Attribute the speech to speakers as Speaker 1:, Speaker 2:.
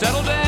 Speaker 1: settle down.